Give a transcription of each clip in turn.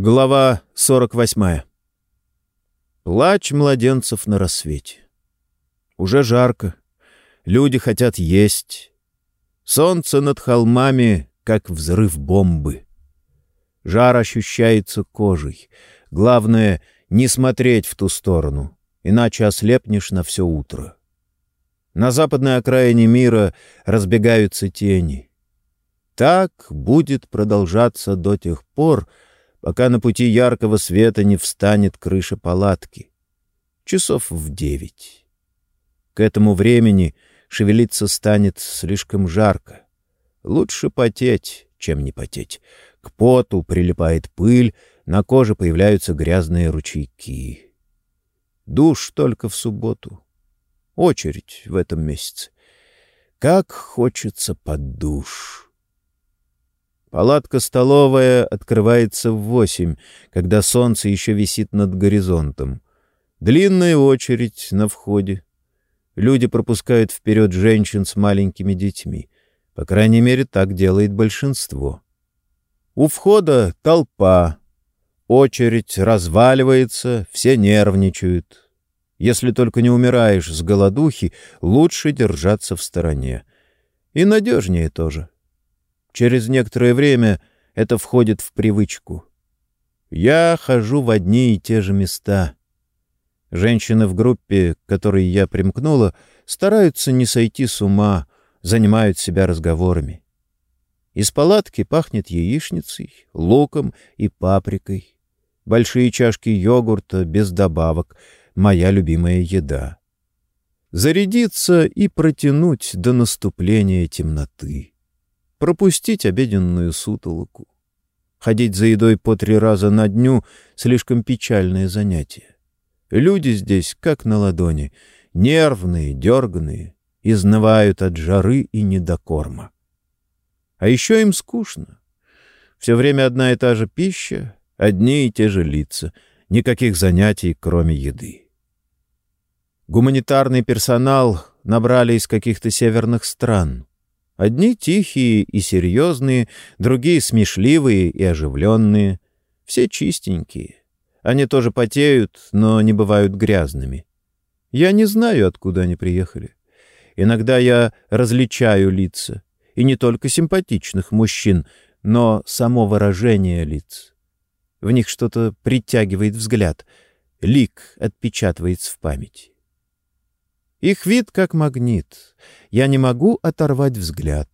Глава 48. Плач младенцев на рассвете. Уже жарко. Люди хотят есть. Солнце над холмами, как взрыв бомбы. Жар ощущается кожей. Главное — не смотреть в ту сторону, иначе ослепнешь на все утро. На западной окраине мира разбегаются тени. Так будет продолжаться до тех пор, пока на пути яркого света не встанет крыша палатки. Часов в девять. К этому времени шевелиться станет слишком жарко. Лучше потеть, чем не потеть. К поту прилипает пыль, на коже появляются грязные ручейки. Душ только в субботу. Очередь в этом месяце. Как хочется под душ. Палатка-столовая открывается в восемь, когда солнце еще висит над горизонтом. Длинная очередь на входе. Люди пропускают вперед женщин с маленькими детьми. По крайней мере, так делает большинство. У входа толпа. Очередь разваливается, все нервничают. Если только не умираешь с голодухи, лучше держаться в стороне. И надежнее тоже. — Через некоторое время это входит в привычку. Я хожу в одни и те же места. Женщины в группе, к которой я примкнула, стараются не сойти с ума, занимают себя разговорами. Из палатки пахнет яичницей, луком и паприкой. Большие чашки йогурта без добавок — моя любимая еда. Зарядиться и протянуть до наступления темноты пропустить обеденную сутолоку. Ходить за едой по три раза на дню — слишком печальное занятие. Люди здесь, как на ладони, нервные, дерганые, изнывают от жары и недокорма. А еще им скучно. Все время одна и та же пища, одни и те же лица, никаких занятий, кроме еды. Гуманитарный персонал набрали из каких-то северных стран. Одни тихие и серьезные, другие смешливые и оживленные. Все чистенькие. Они тоже потеют, но не бывают грязными. Я не знаю, откуда они приехали. Иногда я различаю лица. И не только симпатичных мужчин, но само выражение лиц. В них что-то притягивает взгляд. Лик отпечатывается в памяти. Их вид как магнит. Я не могу оторвать взгляд.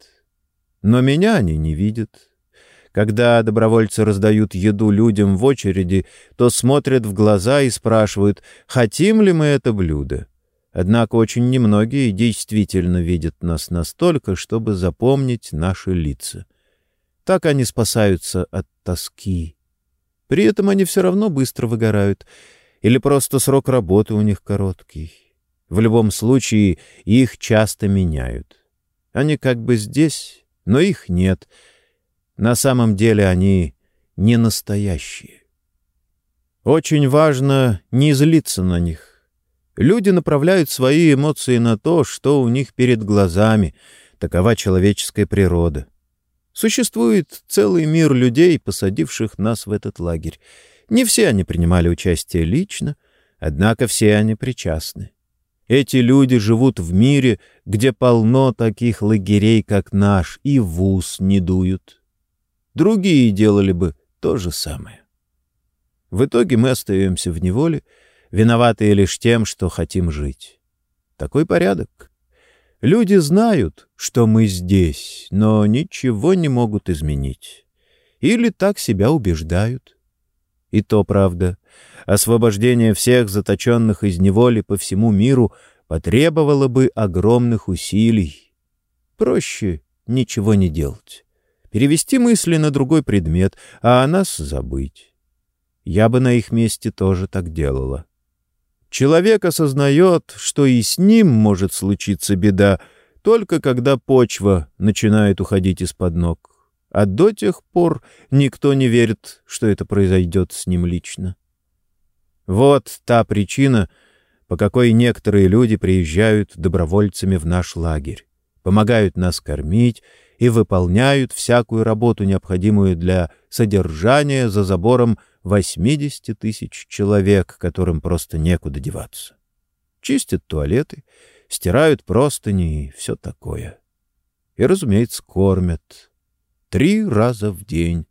Но меня они не видят. Когда добровольцы раздают еду людям в очереди, то смотрят в глаза и спрашивают, хотим ли мы это блюдо. Однако очень немногие действительно видят нас настолько, чтобы запомнить наши лица. Так они спасаются от тоски. При этом они все равно быстро выгорают, или просто срок работы у них короткий. В любом случае, их часто меняют. Они как бы здесь, но их нет. На самом деле они не настоящие. Очень важно не злиться на них. Люди направляют свои эмоции на то, что у них перед глазами. Такова человеческая природа. Существует целый мир людей, посадивших нас в этот лагерь. Не все они принимали участие лично, однако все они причастны. Эти люди живут в мире, где полно таких лагерей, как наш, и в ус не дуют. Другие делали бы то же самое. В итоге мы остаемся в неволе, виноватые лишь тем, что хотим жить. Такой порядок. Люди знают, что мы здесь, но ничего не могут изменить. Или так себя убеждают. И то правда. Освобождение всех заточенных из неволи по всему миру потребовало бы огромных усилий. Проще ничего не делать. Перевести мысли на другой предмет, а о нас забыть. Я бы на их месте тоже так делала. Человек осознает, что и с ним может случиться беда, только когда почва начинает уходить из-под ног а до тех пор никто не верит, что это произойдет с ним лично. Вот та причина, по какой некоторые люди приезжают добровольцами в наш лагерь, помогают нас кормить и выполняют всякую работу, необходимую для содержания за забором 80 тысяч человек, которым просто некуда деваться. Чистят туалеты, стирают простыни и все такое. И, разумеется, кормят. Три раза в день.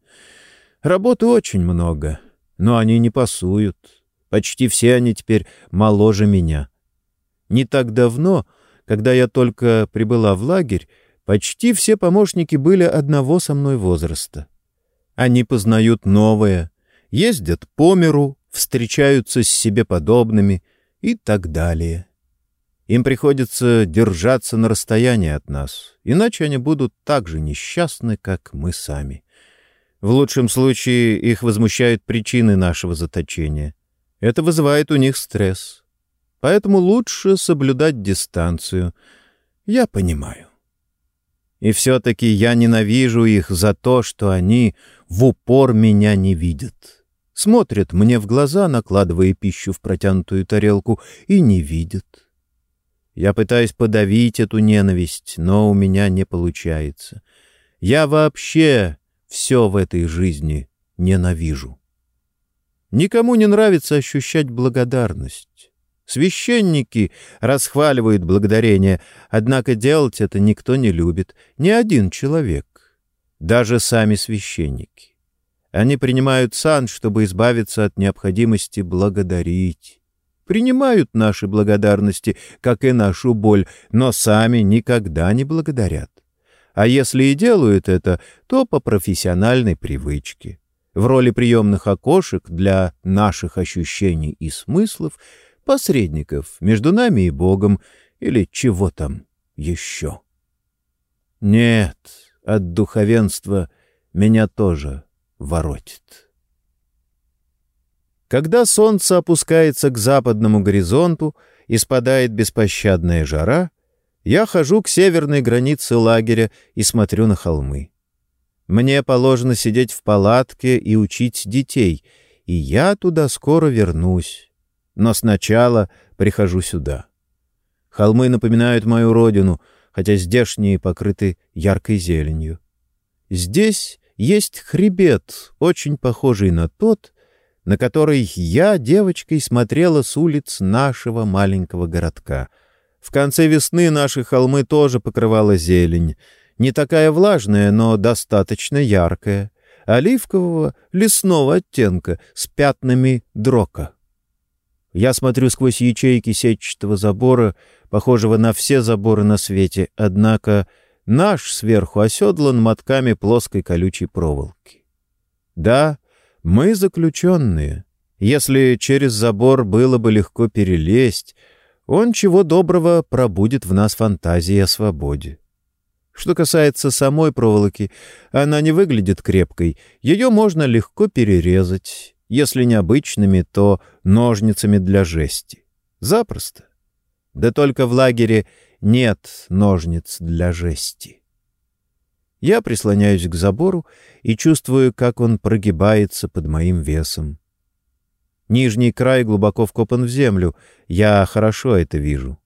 Работы очень много, но они не пасуют. Почти все они теперь моложе меня. Не так давно, когда я только прибыла в лагерь, почти все помощники были одного со мной возраста. Они познают новое, ездят по миру, встречаются с себе подобными и так далее. Им приходится держаться на расстоянии от нас, иначе они будут так же несчастны, как мы сами. В лучшем случае их возмущают причины нашего заточения. Это вызывает у них стресс. Поэтому лучше соблюдать дистанцию. Я понимаю. И все-таки я ненавижу их за то, что они в упор меня не видят. Смотрят мне в глаза, накладывая пищу в протянутую тарелку, и не видят. Я пытаюсь подавить эту ненависть, но у меня не получается. Я вообще все в этой жизни ненавижу. Никому не нравится ощущать благодарность. Священники расхваливают благодарение, однако делать это никто не любит, ни один человек, даже сами священники. Они принимают сан, чтобы избавиться от необходимости благодарить. Принимают наши благодарности, как и нашу боль, но сами никогда не благодарят. А если и делают это, то по профессиональной привычке. В роли приемных окошек для наших ощущений и смыслов, посредников между нами и Богом или чего там еще. Нет, от духовенства меня тоже воротит. Когда солнце опускается к западному горизонту и спадает беспощадная жара — я хожу к северной границе лагеря и смотрю на холмы. Мне положено сидеть в палатке и учить детей, и я туда скоро вернусь. Но сначала прихожу сюда. Холмы напоминают мою родину, хотя здешние покрыты яркой зеленью. Здесь есть хребет, очень похожий на тот, на который я девочкой смотрела с улиц нашего маленького городка — в конце весны наши холмы тоже покрывала зелень. Не такая влажная, но достаточно яркая. Оливкового лесного оттенка с пятнами дрока. Я смотрю сквозь ячейки сетчатого забора, похожего на все заборы на свете, однако наш сверху оседлан мотками плоской колючей проволоки. Да, мы заключенные. Если через забор было бы легко перелезть, он чего доброго пробудет в нас фантазии о свободе. Что касается самой проволоки, она не выглядит крепкой, ее можно легко перерезать, если не обычными, то ножницами для жести. Запросто. Да только в лагере нет ножниц для жести. Я прислоняюсь к забору и чувствую, как он прогибается под моим весом. Нижний край глубоко вкопан в землю. Я хорошо это вижу.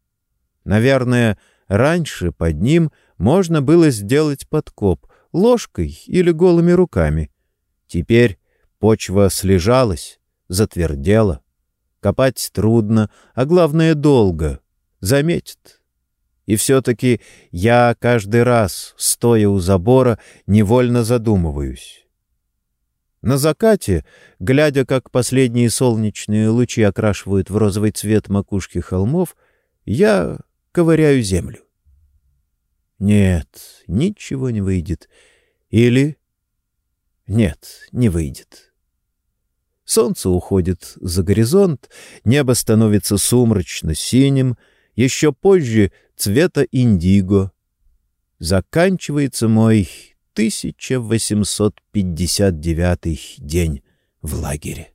Наверное, раньше под ним можно было сделать подкоп ложкой или голыми руками. Теперь почва слежалась, затвердела. Копать трудно, а главное — долго. Заметит. И все-таки я каждый раз, стоя у забора, невольно задумываюсь. На закате, глядя, как последние солнечные лучи окрашивают в розовый цвет макушки холмов, я ковыряю землю. Нет, ничего не выйдет. Или... Нет, не выйдет. Солнце уходит за горизонт, небо становится сумрачно-синим, еще позже цвета индиго. Заканчивается мой 1859 день в лагере.